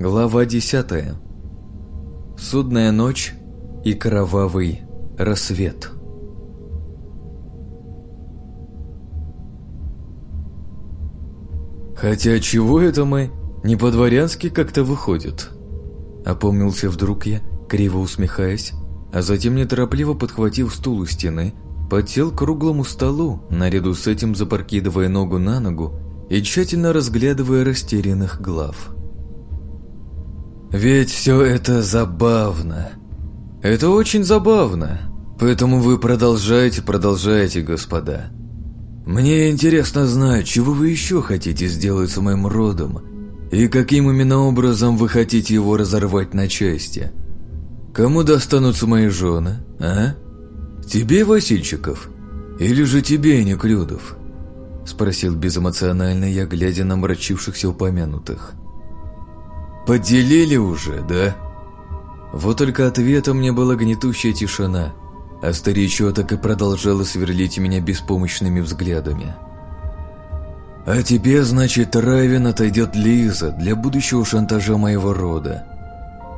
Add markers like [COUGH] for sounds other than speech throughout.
Глава 10. Судная ночь и кровавый рассвет. Хотя чего это мы? Не по-дворянски как-то выходит. Опомнился вдруг я, криво усмехаясь, а затем неторопливо подхватив стул у стены, подсел к круглому столу, наряду с этим запаркидывая ногу на ногу и тщательно разглядывая растерянных глав. Ведь все это забавно. Это очень забавно. Поэтому вы продолжайте, продолжайте, господа. Мне интересно знать, чего вы еще хотите сделать с моим родом, и каким именно образом вы хотите его разорвать на части. Кому достанутся мои жены, а? Тебе, Васильчиков? Или же тебе, Неклюдов? Спросил безэмоционально я, глядя на мрачившихся упомянутых. «Поделили уже, да?» Вот только ответом мне была гнетущая тишина, а старичок так и продолжала сверлить меня беспомощными взглядами. «А тебе, значит, Равен отойдет Лиза для будущего шантажа моего рода.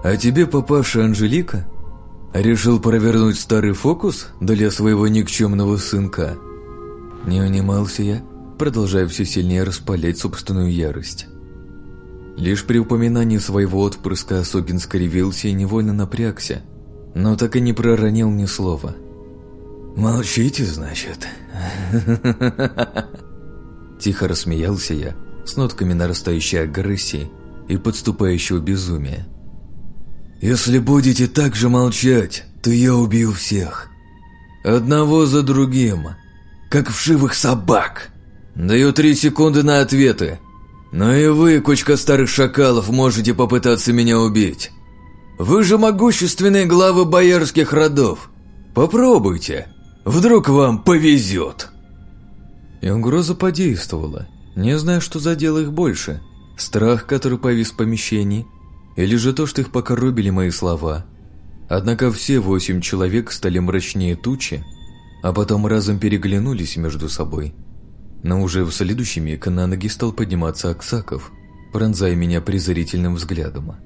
А тебе, попавшая Анжелика, решил провернуть старый фокус для своего никчемного сынка?» Не унимался я, продолжая все сильнее распалять собственную ярость. Лишь при упоминании своего отпрыска Осогин скривился и невольно напрягся, но так и не проронил ни слова. «Молчите, значит?» [LAUGHS] Тихо рассмеялся я, с нотками нарастающей агрессии и подступающего безумия. «Если будете так же молчать, то я убью всех. Одного за другим, как вшивых собак. Даю три секунды на ответы, но и вы, кучка старых шакалов, можете попытаться меня убить. Вы же могущественные главы боярских родов. Попробуйте. Вдруг вам повезет. И угроза подействовала. Не знаю, что задело их больше. Страх, который повис в помещении, или же то, что их покоробили мои слова. Однако все восемь человек стали мрачнее тучи, а потом разом переглянулись между собой – но уже в следующий миг на ноги стал подниматься Аксаков, пронзая меня презрительным взглядом.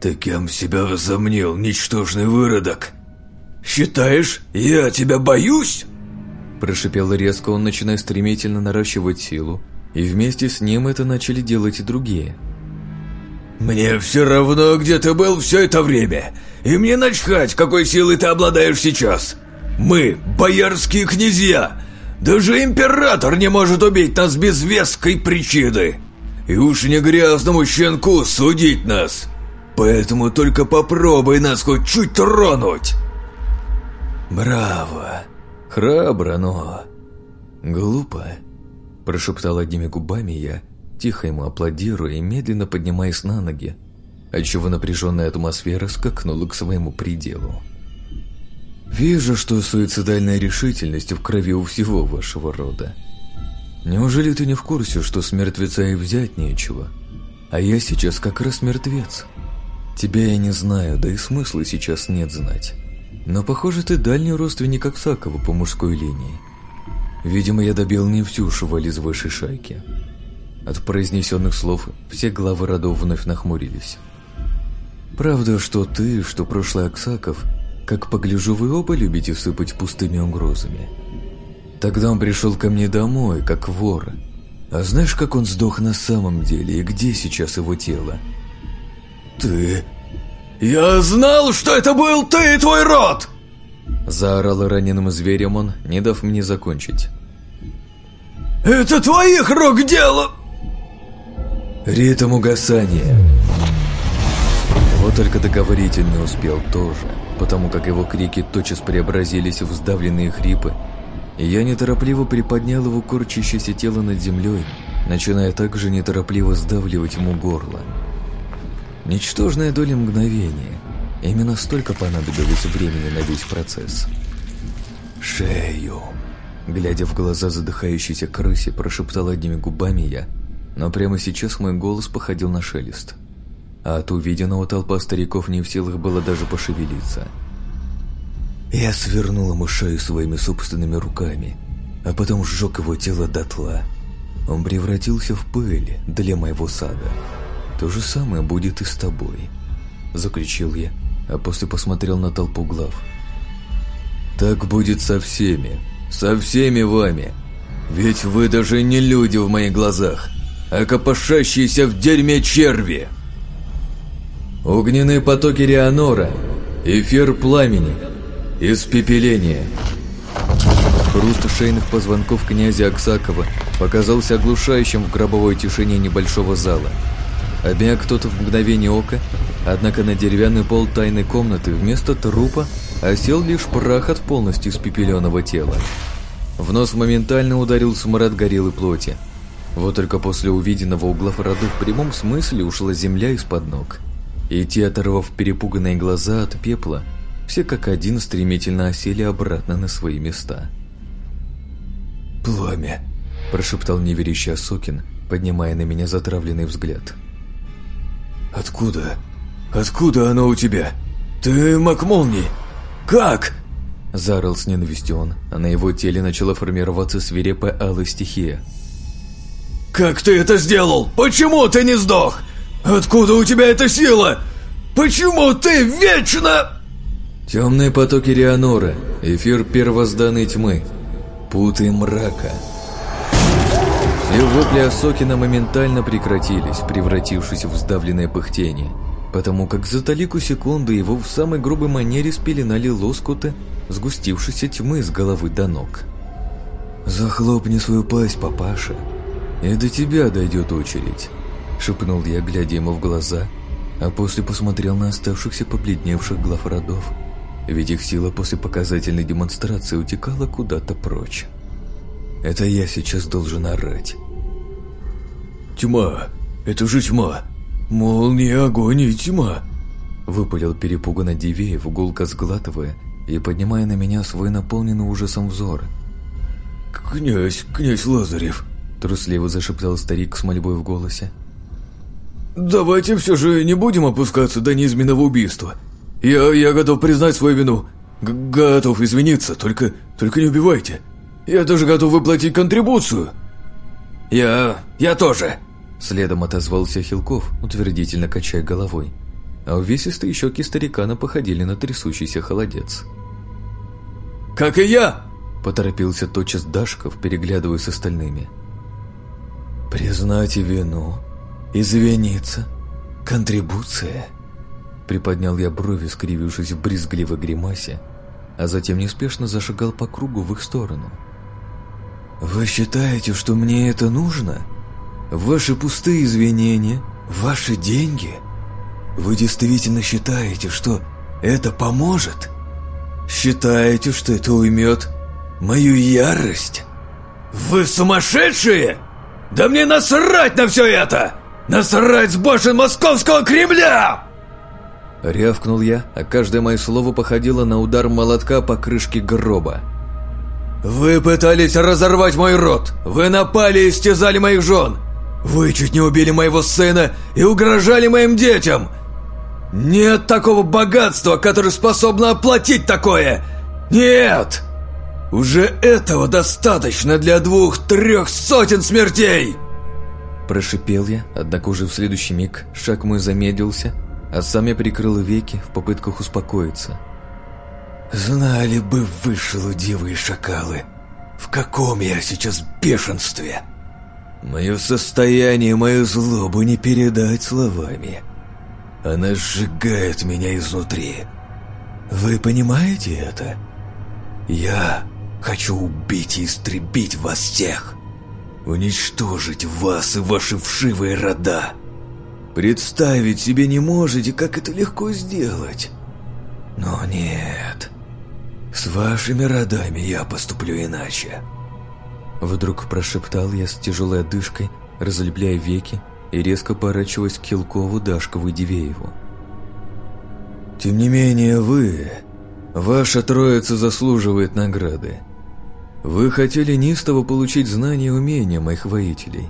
«Ты кем себя возомнил, ничтожный выродок? Считаешь, я тебя боюсь?» Прошипел резко он, начиная стремительно наращивать силу, и вместе с ним это начали делать и другие. «Мне все равно, где ты был все это время, и мне начхать, какой силой ты обладаешь сейчас. Мы, боярские князья, даже император не может убить нас без веской причины. И уж не грязному щенку судить нас. Поэтому только попробуй нас хоть чуть тронуть. Браво. Храбро, но... Глупо. Прошептал одними губами я, тихо ему аплодируя и медленно поднимаясь на ноги, отчего напряженная атмосфера скакнула к своему пределу. Вижу, что суицидальная решительность в крови у всего вашего рода. Неужели ты не в курсе, что с мертвеца и взять нечего? А я сейчас как раз мертвец. Тебя я не знаю, да и смысла сейчас нет знать. Но, похоже, ты дальний родственник Аксакова по мужской линии. Видимо, я добил не всю шваль из вашей шайки. От произнесенных слов все главы родов вновь нахмурились. Правда, что ты, что прошлый Аксаков – как погляжу, вы оба любите сыпать пустыми угрозами. Тогда он пришел ко мне домой, как вор. А знаешь, как он сдох на самом деле и где сейчас его тело? Ты... Я знал, что это был ты и твой род! Заорал раненым зверем он, не дав мне закончить. «Это твоих рук дело!» Ритм угасания. Вот только договорить он не успел тоже потому как его крики тотчас преобразились в сдавленные хрипы, я неторопливо приподнял его корчащееся тело над землей, начиная также неторопливо сдавливать ему горло. Ничтожная доля мгновения. Именно столько понадобилось времени на весь процесс. «Шею!» Глядя в глаза задыхающейся крысе, прошептал одними губами я, но прямо сейчас мой голос походил на шелест – а от увиденного толпа стариков не в силах было даже пошевелиться. Я свернул ему шею своими собственными руками, а потом сжег его тело дотла. Он превратился в пыль для моего сада. то же самое будет и с тобой», — заключил я, а после посмотрел на толпу глав. «Так будет со всеми, со всеми вами, ведь вы даже не люди в моих глазах, а копошащиеся в дерьме черви!» Огненные потоки Рианора, эфир пламени, испепеление. Хруст шейных позвонков князя Аксакова показался оглушающим в гробовой тишине небольшого зала. Обмяк кто-то в мгновение ока, однако на деревянный пол тайной комнаты вместо трупа осел лишь прах от полностью испепеленного тела. В нос моментально ударил смрад горелой плоти. Вот только после увиденного у главроду в прямом смысле ушла земля из-под ног. И те, оторвав перепуганные глаза от пепла, все как один стремительно осели обратно на свои места. «Пламя!» – прошептал неверящий Осокин, поднимая на меня затравленный взгляд. «Откуда? Откуда оно у тебя? Ты Макмолни? Как?» Заорал с ненавистью он, а на его теле начала формироваться свирепая алая стихия. «Как ты это сделал? Почему ты не сдох? Откуда у тебя эта сила? Почему ты вечно...» Темные потоки Рианора, эфир первозданной тьмы, путы мрака. Все вопли Осокина моментально прекратились, превратившись в сдавленное пыхтение, потому как за талику секунды его в самой грубой манере спеленали лоскуты сгустившейся тьмы с головы до ног. «Захлопни свою пасть, папаша, и до тебя дойдет очередь», — шепнул я, глядя ему в глаза, а после посмотрел на оставшихся побледневших глав родов, ведь их сила после показательной демонстрации утекала куда-то прочь. Это я сейчас должен орать. «Тьма! Это же тьма! Молния, огонь и тьма!» Выпалил перепуганно Дивеев, гулко сглатывая и поднимая на меня свой наполненный ужасом взор. «Князь, князь Лазарев!» Трусливо зашептал старик с мольбой в голосе. «Давайте все же не будем опускаться до неизменного убийства. Я, я готов признать свою вину. Г готов извиниться, только, только не убивайте. Я даже готов выплатить контрибуцию». «Я... я тоже!» Следом отозвался Хилков, утвердительно качая головой. А увесистые щеки старикана походили на трясущийся холодец. «Как и я!» – поторопился тотчас Дашков, переглядывая с остальными. «Признать вину, извиниться, контрибуция», – приподнял я брови, скривившись в брезгливой гримасе, а затем неспешно зашагал по кругу в их сторону. «Вы считаете, что мне это нужно? Ваши пустые извинения, ваши деньги? Вы действительно считаете, что это поможет?» Считаете, что это уймет мою ярость? Вы сумасшедшие? Да мне насрать на все это! Насрать с башен московского Кремля! Рявкнул я, а каждое мое слово походило на удар молотка по крышке гроба. «Вы пытались разорвать мой род! Вы напали и истязали моих жен! Вы чуть не убили моего сына и угрожали моим детям! Нет такого богатства, которое способно оплатить такое! Нет! Уже этого достаточно для двух-трех сотен смертей!» Прошипел я, однако уже в следующий миг шаг мой замедлился, а сам я прикрыл веки в попытках успокоиться. «Знали бы вы, шелудивые шакалы, в каком я сейчас бешенстве! Мое состояние, мою злобу не передать словами!» Она сжигает меня изнутри. Вы понимаете это? Я хочу убить и истребить вас всех. Уничтожить вас и ваши вшивые рода. Представить себе не можете, как это легко сделать. Но нет. С вашими родами я поступлю иначе. Вдруг прошептал я с тяжелой одышкой, разлепляя веки и резко порачиваясь к Хилкову, Дашкову и Дивееву. «Тем не менее вы, ваша троица заслуживает награды. Вы хотели неистово получить знания и умения моих воителей.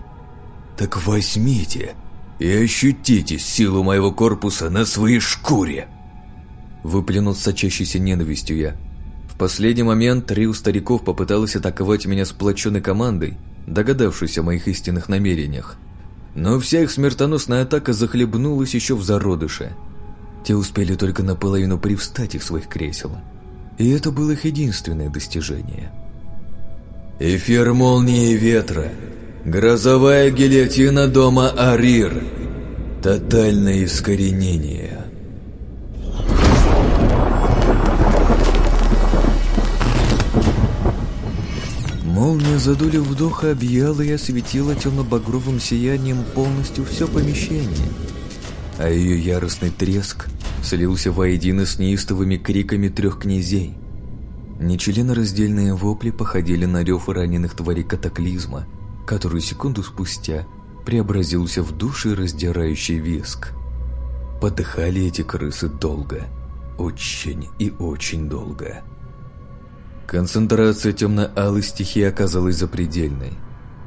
Так возьмите и ощутите силу моего корпуса на своей шкуре!» Выплюнул с сочащейся ненавистью я. В последний момент три у стариков попыталась атаковать меня сплоченной командой, догадавшись о моих истинных намерениях – Но вся их смертоносная атака захлебнулась еще в зародыше. Те успели только наполовину привстать из своих кресел. И это было их единственное достижение. «Эфир молнии ветра. Грозовая гильотина дома Арир. Тотальное искоренение». Молния за долю вдоха объяла и осветила темно-багровым сиянием полностью все помещение, а ее яростный треск слился воедино с неистовыми криками трех князей. Нечленораздельные вопли походили на рев раненых тварей катаклизма, который секунду спустя преобразился в души раздирающий виск. Подыхали эти крысы долго, очень и очень долго. Концентрация темно-алой стихии оказалась запредельной.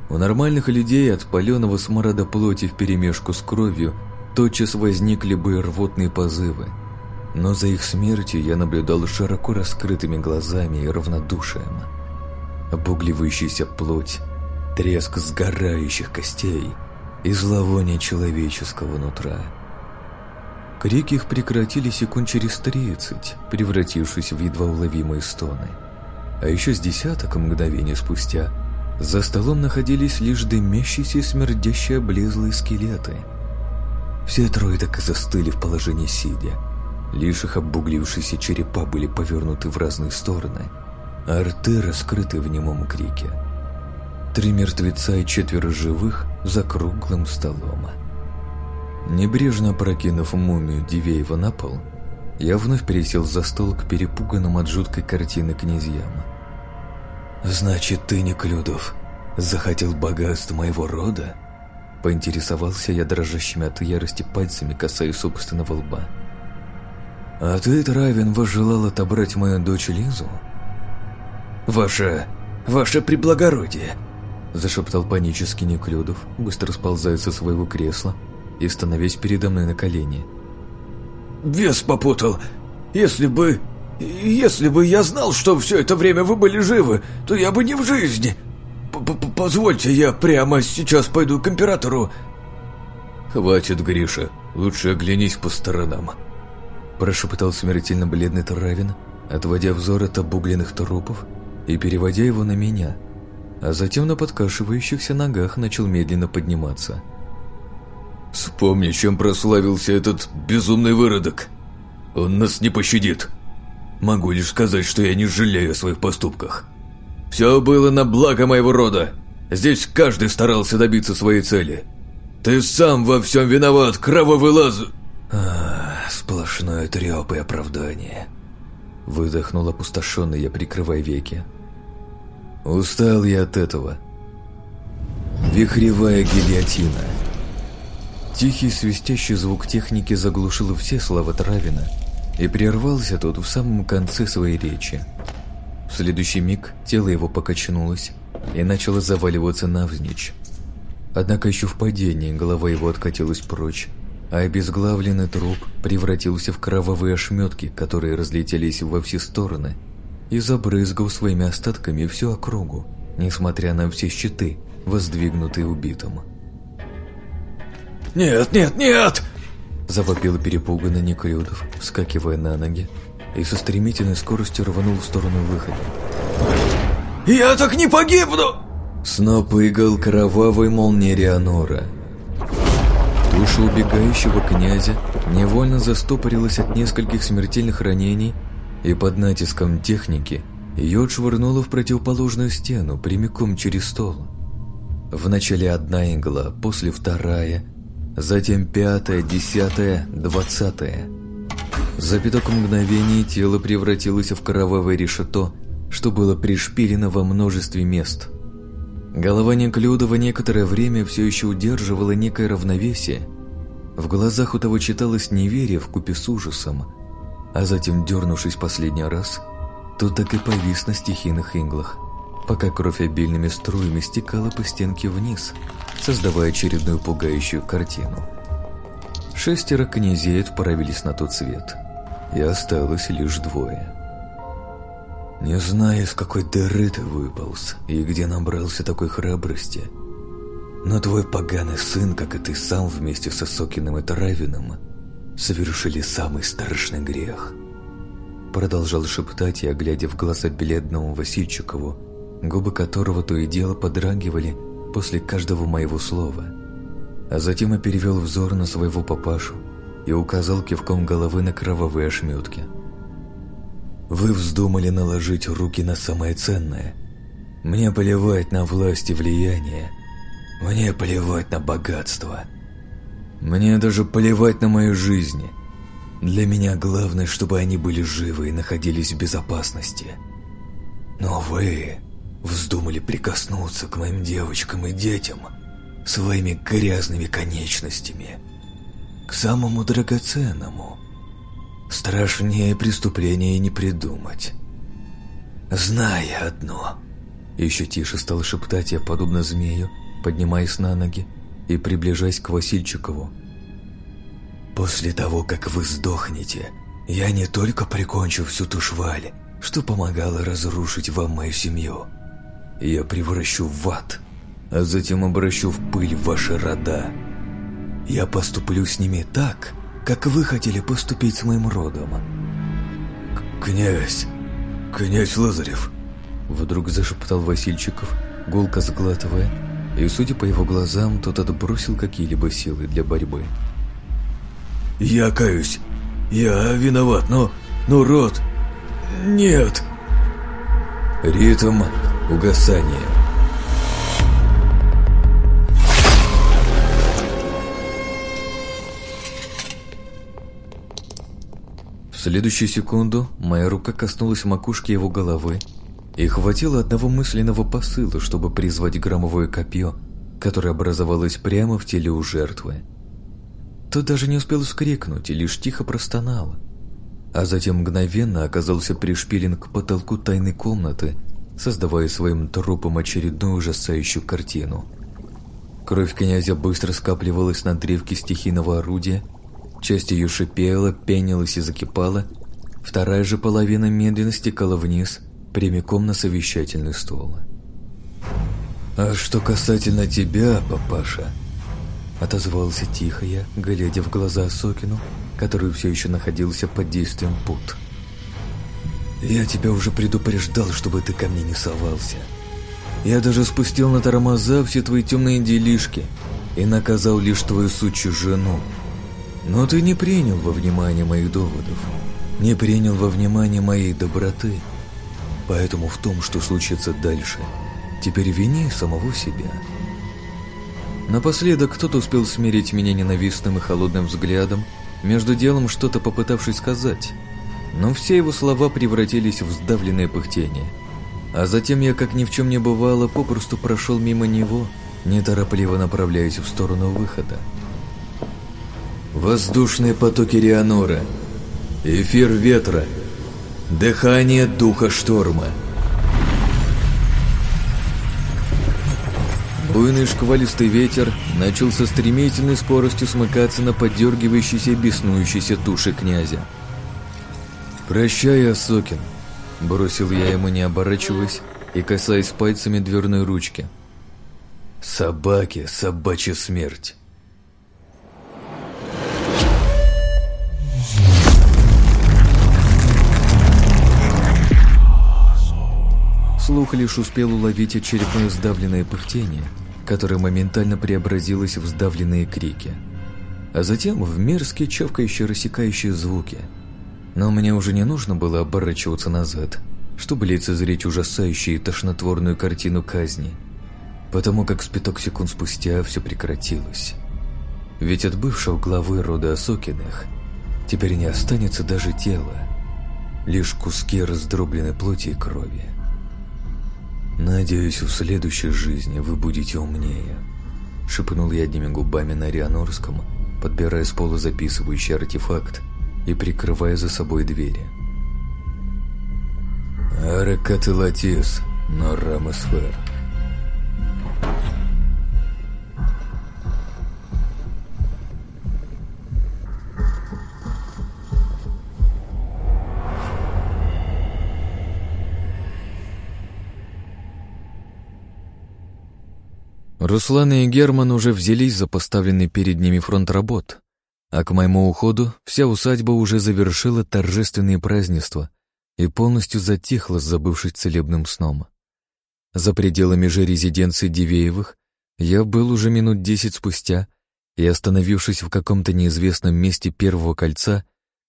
У нормальных людей от паленого сморода плоти вперемешку с кровью тотчас возникли бы рвотные позывы. Но за их смертью я наблюдал широко раскрытыми глазами и равнодушием. Обугливающаяся плоть, треск сгорающих костей и зловоние человеческого нутра. Крики их прекратили секунд через тридцать, превратившись в едва уловимые стоны. А еще с десяток мгновений спустя за столом находились лишь дымящиеся и смердящие облезлые скелеты. Все трое так и застыли в положении сидя. Лишь их обуглившиеся черепа были повернуты в разные стороны, а рты раскрыты в немом крике. Три мертвеца и четверо живых за круглым столом. Небрежно прокинув мумию Дивеева на пол, я вновь пересел за стол к перепуганным от жуткой картины князьям. «Значит, ты, Неклюдов, захотел богатств моего рода?» Поинтересовался я дрожащими от ярости пальцами, касаясь собственного лба. «А ты, Травин, возжелал отобрать мою дочь Лизу?» «Ваше... ваше приблагородие!» Зашептал панически Неклюдов, быстро сползая со своего кресла и становясь передо мной на колени. «Вес попутал! Если бы... Если бы я знал, что все это время вы были живы, то я бы не в жизни. Позвольте, я прямо сейчас пойду к императору. Хватит, Гриша, лучше оглянись по сторонам. Прошептал смертельно бледный Травин, отводя взор от обугленных трупов и переводя его на меня, а затем на подкашивающихся ногах начал медленно подниматься. «Вспомни, чем прославился этот безумный выродок. Он нас не пощадит!» Могу лишь сказать, что я не жалею о своих поступках. Все было на благо моего рода. Здесь каждый старался добиться своей цели. Ты сам во всем виноват, кровавый лаз... Сплошное треп и оправдание. Выдохнул опустошенный я, прикрывая веки. Устал я от этого. Вихревая гильотина. Тихий свистящий звук техники заглушил все слова Травина, и прервался тот в самом конце своей речи. В следующий миг тело его покачнулось и начало заваливаться навзничь. Однако еще в падении голова его откатилась прочь, а обезглавленный труп превратился в кровавые ошметки, которые разлетелись во все стороны и забрызгал своими остатками всю округу, несмотря на все щиты, воздвигнутые убитым. «Нет, нет, нет!» Завопил перепуганный Некрюдов, вскакивая на ноги, и со стремительной скоростью рванул в сторону выхода. «Я так не погибну!» Сноп игл кровавой молнии Рианора. Туша убегающего князя невольно застопорилась от нескольких смертельных ранений, и под натиском техники ее отшвырнуло в противоположную стену, прямиком через стол. Вначале одна игла, после вторая, затем пятое, десятое, двадцатое. За пяток мгновений тело превратилось в кровавое решето, что было пришпилено во множестве мест. Голова Неклюдова некоторое время все еще удерживала некое равновесие. В глазах у того читалось неверие в купе с ужасом, а затем, дернувшись последний раз, тот так и повис на стихийных иглах, пока кровь обильными струями стекала по стенке вниз – создавая очередную пугающую картину. Шестеро князей отправились на тот свет, и осталось лишь двое. Не знаю, из какой дыры ты выполз и где набрался такой храбрости, Но твой поганый сын, как и ты сам вместе со Сокиным и Таравиным, совершили самый страшный грех. Продолжал шептать я, глядя в глаза бледному Васильчикову, губы которого то и дело подрагивали после каждого моего слова. А затем я перевел взор на своего папашу и указал кивком головы на кровавые ошметки. «Вы вздумали наложить руки на самое ценное. Мне плевать на власть и влияние, мне плевать на богатство. Мне даже плевать на мою жизнь. Для меня главное, чтобы они были живы и находились в безопасности. Но вы вздумали прикоснуться к моим девочкам и детям своими грязными конечностями. К самому драгоценному. Страшнее преступления не придумать. Зная одно. Еще тише стал шептать я, подобно змею, поднимаясь на ноги и приближаясь к Васильчикову. «После того, как вы сдохнете, я не только прикончу всю ту шваль, что помогала разрушить вам мою семью. Я превращу в ад, а затем обращу в пыль ваши рода. Я поступлю с ними так, как вы хотели поступить с моим родом». «Князь! Князь Лазарев!» Вдруг зашептал Васильчиков, гулко сглатывая и, судя по его глазам, тот отбросил какие-либо силы для борьбы. «Я каюсь. Я виноват, но... но рот... нет!» Ритм угасания. В следующую секунду моя рука коснулась макушки его головы, и хватило одного мысленного посыла, чтобы призвать громовое копье, которое образовалось прямо в теле у жертвы. Тот даже не успел вскрикнуть и лишь тихо простонал. А затем мгновенно оказался пришпилен к потолку тайной комнаты, создавая своим трупом очередную ужасающую картину. Кровь князя быстро скапливалась на древке стихийного орудия, часть ее шипела, пенилась и закипала, вторая же половина медленно стекала вниз – прямиком на совещательный стол. «А что касательно тебя, папаша?» Отозвался тихо я, глядя в глаза Сокину, который все еще находился под действием пут. «Я тебя уже предупреждал, чтобы ты ко мне не совался. Я даже спустил на тормоза все твои темные делишки и наказал лишь твою сучью жену. Но ты не принял во внимание моих доводов, не принял во внимание моей доброты» Поэтому в том, что случится дальше, теперь вини самого себя. Напоследок кто-то успел смирить меня ненавистным и холодным взглядом, между делом что-то попытавшись сказать, но все его слова превратились в сдавленное пыхтение. А затем я, как ни в чем не бывало, попросту прошел мимо него, неторопливо направляясь в сторону выхода. Воздушные потоки Рианора, эфир ветра — Дыхание духа шторма. Буйный шквалистый ветер начал со стремительной скоростью смыкаться на поддергивающейся беснующейся туши князя. «Прощай, Осокин», — бросил я ему, не оборачиваясь и касаясь пальцами дверной ручки. «Собаки, собачья смерть». Слух лишь успел уловить очередное сдавленное пыхтение, которое моментально преобразилось в сдавленные крики. А затем в мерзкие чавкающие рассекающие звуки. Но мне уже не нужно было оборачиваться назад, чтобы лицезреть ужасающую и тошнотворную картину казни, потому как с пяток секунд спустя все прекратилось. Ведь от бывшего главы рода Осокиных теперь не останется даже тела, лишь куски раздробленной плоти и крови. «Надеюсь, в следующей жизни вы будете умнее», — шепнул я одними губами на Рианорском, подбирая с пола записывающий артефакт и прикрывая за собой двери. «Аракатылатис, Норамосфер», Руслан и Герман уже взялись за поставленный перед ними фронт работ, а к моему уходу вся усадьба уже завершила торжественные празднества и полностью затихла, забывшись целебным сном. За пределами же резиденции Дивеевых я был уже минут десять спустя, и, остановившись в каком-то неизвестном месте первого кольца,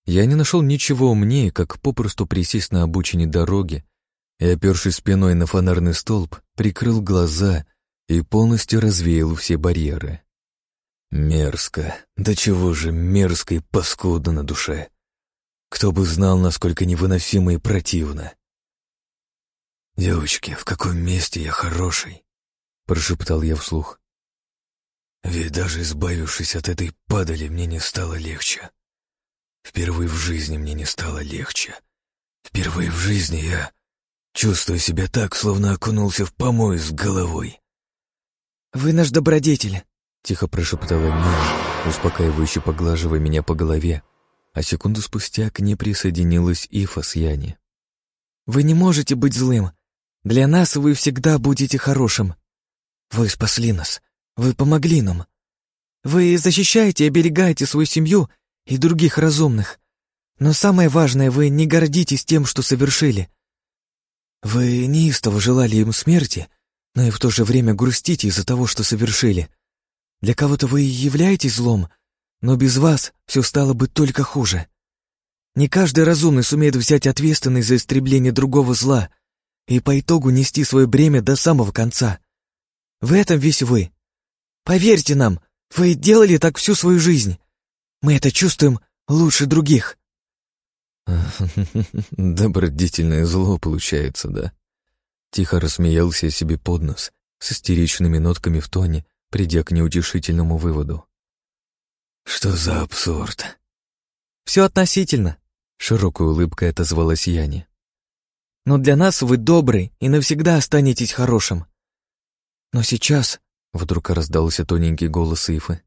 я не нашел ничего умнее, как попросту присесть на обочине дороги и, опершись спиной на фонарный столб, прикрыл глаза и полностью развеял все барьеры. Мерзко, да чего же мерзко и паскудно на душе. Кто бы знал, насколько невыносимо и противно. «Девочки, в каком месте я хороший?» — прошептал я вслух. «Ведь даже избавившись от этой падали, мне не стало легче. Впервые в жизни мне не стало легче. Впервые в жизни я чувствую себя так, словно окунулся в помой с головой». «Вы наш добродетель», — тихо прошептала Мия, успокаивающе поглаживая меня по голове, а секунду спустя к ней присоединилась Ифа с Яни. «Вы не можете быть злым. Для нас вы всегда будете хорошим. Вы спасли нас. Вы помогли нам. Вы защищаете и оберегаете свою семью и других разумных. Но самое важное, вы не гордитесь тем, что совершили. Вы неистово желали им смерти, но и в то же время грустите из-за того, что совершили. Для кого-то вы и являетесь злом, но без вас все стало бы только хуже. Не каждый разумный сумеет взять ответственность за истребление другого зла и по итогу нести свое бремя до самого конца. В этом весь вы. Поверьте нам, вы делали так всю свою жизнь. Мы это чувствуем лучше других. [LAUGHS] Добродетельное зло получается, да? Тихо рассмеялся себе под нос, с истеричными нотками в тоне, придя к неутешительному выводу. «Что за абсурд?» «Все относительно», — широкой улыбкой отозвалась Яни. «Но для нас вы добрый и навсегда останетесь хорошим. Но сейчас...» — вдруг раздался тоненький голос Ифы.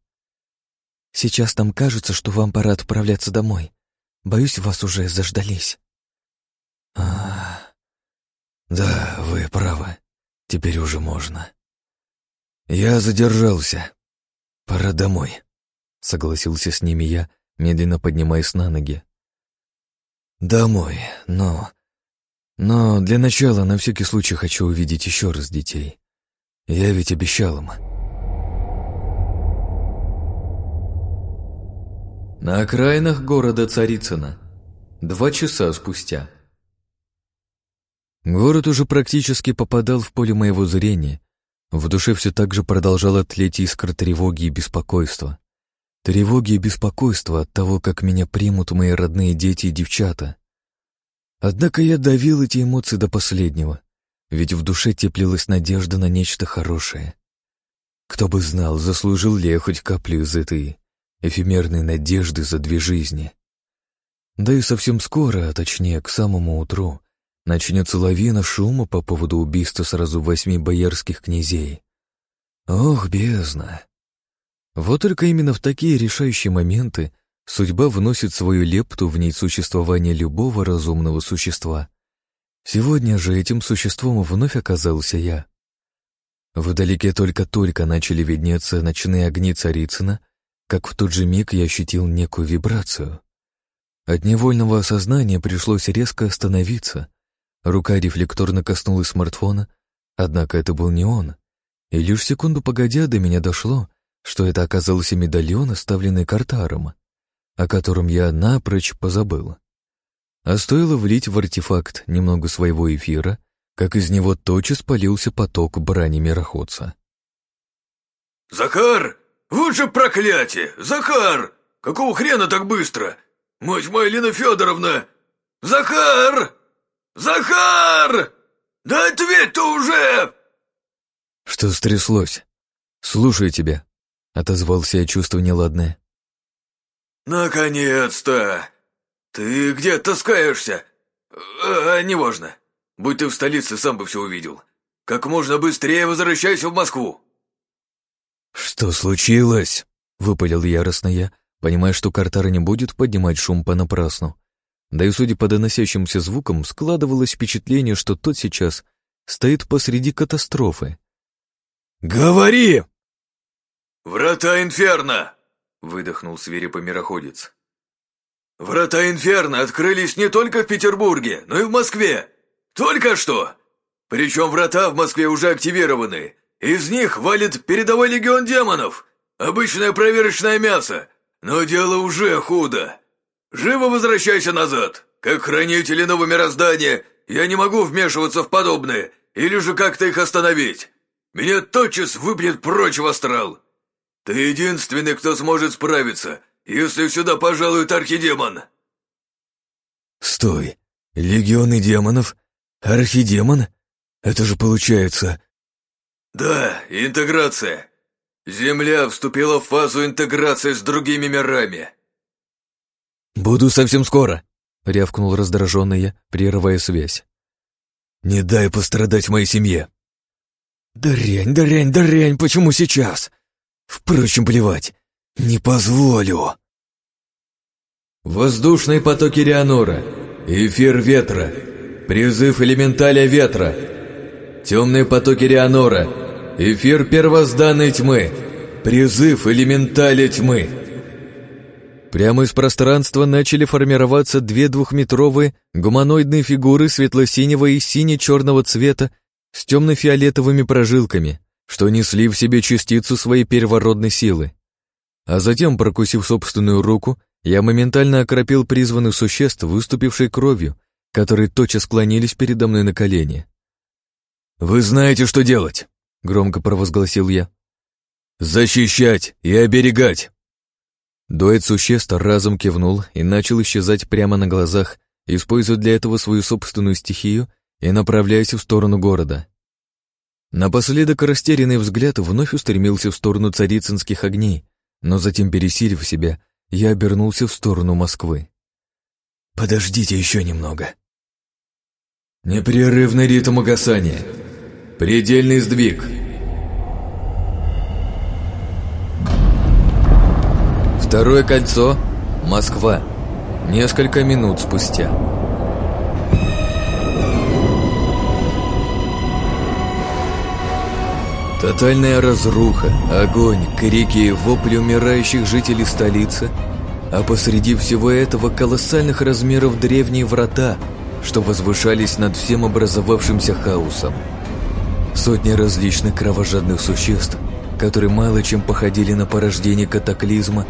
«Сейчас нам кажется, что вам пора отправляться домой. Боюсь, вас уже заждались». «А, да, вы правы. Теперь уже можно». «Я задержался. Пора домой», — согласился с ними я, медленно поднимаясь на ноги. «Домой, но... Но для начала на всякий случай хочу увидеть еще раз детей. Я ведь обещал им». На окраинах города Царицына. Два часа спустя. Город уже практически попадал в поле моего зрения, в душе все так же продолжала тлеть искра тревоги и беспокойства. Тревоги и беспокойства от того, как меня примут мои родные дети и девчата. Однако я давил эти эмоции до последнего, ведь в душе теплилась надежда на нечто хорошее. Кто бы знал, заслужил ли я хоть каплю из этой эфемерной надежды за две жизни. Да и совсем скоро, а точнее к самому утру, начнется лавина шума по поводу убийства сразу восьми боярских князей. Ох, бездна! Вот только именно в такие решающие моменты судьба вносит свою лепту в ней существование любого разумного существа. Сегодня же этим существом вновь оказался я. Вдалеке только-только начали виднеться ночные огни Царицына, как в тот же миг я ощутил некую вибрацию. От невольного осознания пришлось резко остановиться, Рука рефлекторно коснулась смартфона, однако это был не он. И лишь секунду погодя до меня дошло, что это оказался медальон, оставленный Картаром, о котором я напрочь позабыл. А стоило влить в артефакт немного своего эфира, как из него тотчас полился поток брани мироходца. «Захар! Вот же проклятие! Захар! Какого хрена так быстро? Мать моя Лена Федоровна! Захар!» «Захар! Да ответь-то уже!» «Что стряслось? Слушаю тебя», — отозвался я, чувство неладное. «Наконец-то! Ты где таскаешься? А, неважно. Будь ты в столице, сам бы все увидел. Как можно быстрее возвращайся в Москву!» «Что случилось?» — выпалил яростно я, понимая, что Картара не будет поднимать шум понапрасну. Да и судя по доносящимся звукам, складывалось впечатление, что тот сейчас стоит посреди катастрофы. «Говори!» «Врата Инферно!» — выдохнул свирепый мироходец. «Врата Инферно открылись не только в Петербурге, но и в Москве. Только что! Причем врата в Москве уже активированы. Из них валит передовой легион демонов. Обычное проверочное мясо. Но дело уже худо. Живо возвращайся назад. Как хранитель иного мироздания, я не могу вмешиваться в подобное, или же как-то их остановить. Меня тотчас выпнет прочь в астрал. Ты единственный, кто сможет справиться, если сюда пожалует архидемон. Стой. Легионы демонов? Архидемон? Это же получается... Да, интеграция. Земля вступила в фазу интеграции с другими мирами. «Буду совсем скоро», — рявкнул раздраженный я, прерывая связь. «Не дай пострадать моей семье». «Дрянь, дрянь, дрянь, почему сейчас? Впрочем, плевать, не позволю». Воздушные потоки Рианора, эфир ветра, призыв элементаля ветра, темные потоки Рианора, эфир первозданной тьмы, призыв элементаля тьмы. Прямо из пространства начали формироваться две двухметровые гуманоидные фигуры светло-синего и сине-черного цвета с темно-фиолетовыми прожилками, что несли в себе частицу своей первородной силы. А затем, прокусив собственную руку, я моментально окропил призванных существ, выступившей кровью, которые тотчас склонились передо мной на колени. «Вы знаете, что делать!» — громко провозгласил я. «Защищать и оберегать!» Дуэт существ разом кивнул и начал исчезать прямо на глазах, используя для этого свою собственную стихию и направляясь в сторону города. Напоследок растерянный взгляд вновь устремился в сторону царицынских огней, но затем, пересилив себя, я обернулся в сторону Москвы. «Подождите еще немного». Непрерывный ритм угасания. Предельный сдвиг. Второе кольцо. Москва. Несколько минут спустя. Тотальная разруха, огонь, крики и вопли умирающих жителей столицы, а посреди всего этого колоссальных размеров древние врата, что возвышались над всем образовавшимся хаосом. Сотни различных кровожадных существ, которые мало чем походили на порождение катаклизма,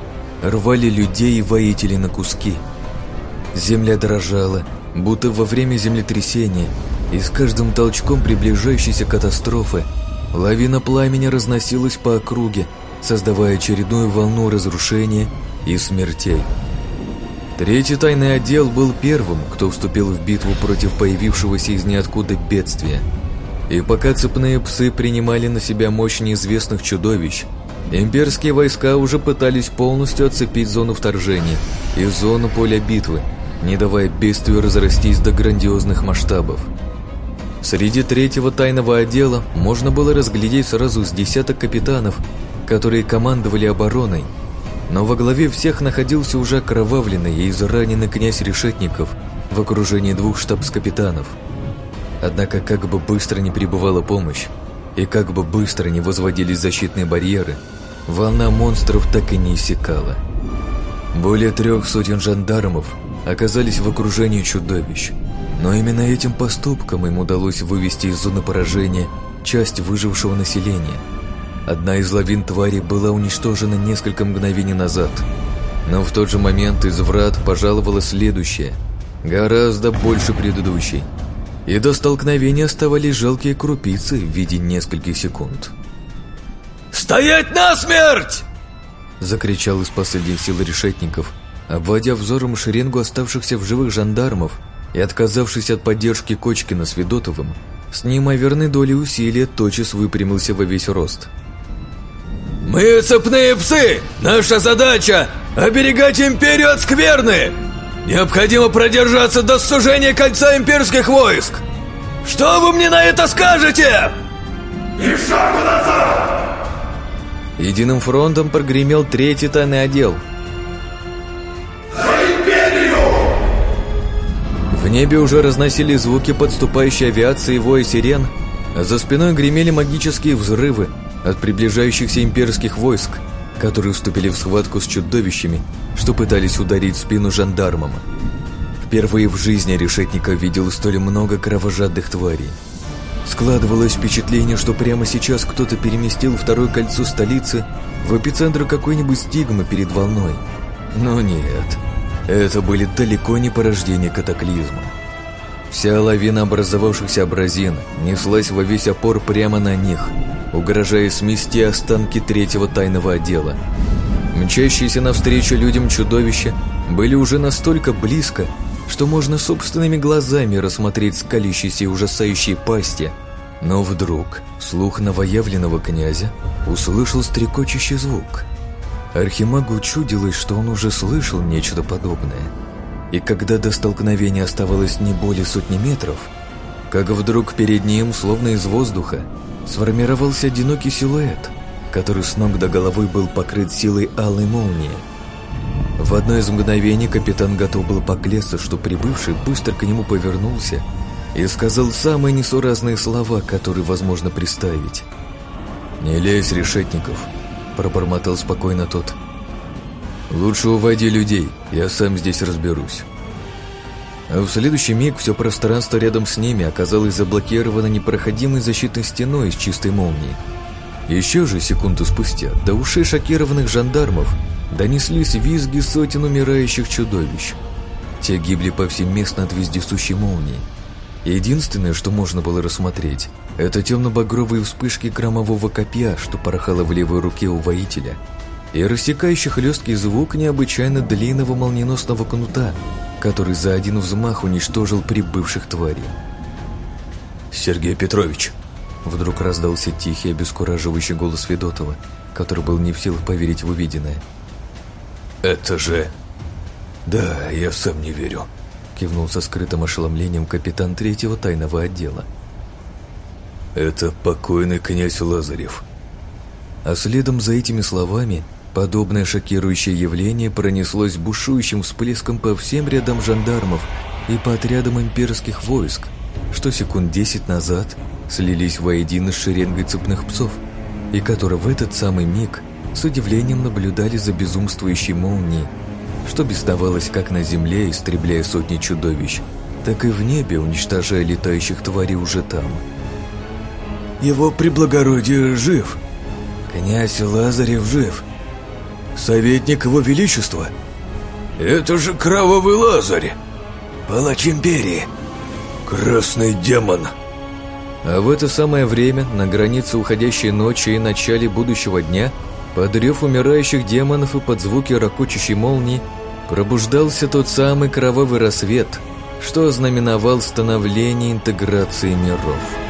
рвали людей и воителей на куски. Земля дрожала, будто во время землетрясения, и с каждым толчком приближающейся катастрофы лавина пламени разносилась по округе, создавая очередную волну разрушения и смертей. Третий тайный отдел был первым, кто вступил в битву против появившегося из ниоткуда бедствия. И пока цепные псы принимали на себя мощь неизвестных чудовищ, Имперские войска уже пытались полностью оцепить зону вторжения и зону поля битвы, не давая бедствию разрастись до грандиозных масштабов. Среди третьего тайного отдела можно было разглядеть сразу с десяток капитанов, которые командовали обороной, но во главе всех находился уже окровавленный и израненный князь Решетников в окружении двух штабс-капитанов. Однако как бы быстро не прибывала помощь, и как бы быстро не возводились защитные барьеры, волна монстров так и не иссякала. Более трех сотен жандармов оказались в окружении чудовищ, но именно этим поступком им удалось вывести из зоны поражения часть выжившего населения. Одна из лавин твари была уничтожена несколько мгновений назад, но в тот же момент из врат пожаловала следующая, гораздо больше предыдущей – и до столкновения оставались жалкие крупицы в виде нескольких секунд. «Стоять насмерть!» Закричал из последних сил решетников, обводя взором шеренгу оставшихся в живых жандармов и отказавшись от поддержки Кочкина с Федотовым, с неимоверной долей усилия тотчас выпрямился во весь рост. «Мы цепные псы! Наша задача — оберегать империю от скверны! Необходимо продержаться до сужения кольца имперских войск! Что вы мне на это скажете?» «Ни шагу назад!» Единым фронтом прогремел третий тайный отдел. «За империю!» В небе уже разносили звуки подступающей авиации воя сирен, а за спиной гремели магические взрывы, от приближающихся имперских войск, которые вступили в схватку с чудовищами, что пытались ударить спину жандармам. Впервые в жизни Решетников видел столь много кровожадных тварей. Складывалось впечатление, что прямо сейчас кто-то переместил второе кольцо столицы в эпицентр какой-нибудь стигмы перед волной. Но нет, это были далеко не порождения катаклизма. Вся лавина образовавшихся абразин неслась во весь опор прямо на них, угрожая смести останки третьего тайного отдела. Мчащиеся навстречу людям чудовища были уже настолько близко, что можно собственными глазами рассмотреть скалящиеся и ужасающие пасти. Но вдруг слух новоявленного князя услышал стрекочущий звук. Архимагу чудилось, что он уже слышал нечто подобное. И когда до столкновения оставалось не более сотни метров, как вдруг перед ним, словно из воздуха, сформировался одинокий силуэт, который с ног до головы был покрыт силой алой молнии – в одно из мгновений капитан готов был поклясться, что прибывший быстро к нему повернулся и сказал самые несуразные слова, которые возможно представить. «Не лезь, Решетников», — пробормотал спокойно тот. «Лучше уводи людей, я сам здесь разберусь». А в следующий миг все пространство рядом с ними оказалось заблокировано непроходимой защитной стеной из чистой молнии. Еще же секунду спустя до ушей шокированных жандармов донеслись визги сотен умирающих чудовищ. Те гибли повсеместно от вездесущей молнии. Единственное, что можно было рассмотреть, это темно-багровые вспышки громового копья, что порхало в левой руке у воителя, и рассекающий хлесткий звук необычайно длинного молниеносного кнута, который за один взмах уничтожил прибывших тварей. «Сергей Петрович!» Вдруг раздался тихий, обескураживающий голос Федотова, который был не в силах поверить в увиденное – «Это же...» «Да, я сам не верю», — кивнул со скрытым ошеломлением капитан третьего тайного отдела. «Это покойный князь Лазарев». А следом за этими словами подобное шокирующее явление пронеслось бушующим всплеском по всем рядам жандармов и по отрядам имперских войск, что секунд десять назад слились воедино с шеренгой цепных псов, и которые в этот самый миг — с удивлением наблюдали за безумствующей молнией, что бесновалось как на земле, истребляя сотни чудовищ, так и в небе, уничтожая летающих тварей уже там. «Его преблагородие жив! Князь Лазарев жив! Советник его величества! Это же кровавый Лазарь! Палач империи! Красный демон!» А в это самое время, на границе уходящей ночи и начале будущего дня, под рев умирающих демонов и под звуки ракочущей молнии пробуждался тот самый кровавый рассвет, что ознаменовал становление интеграции миров.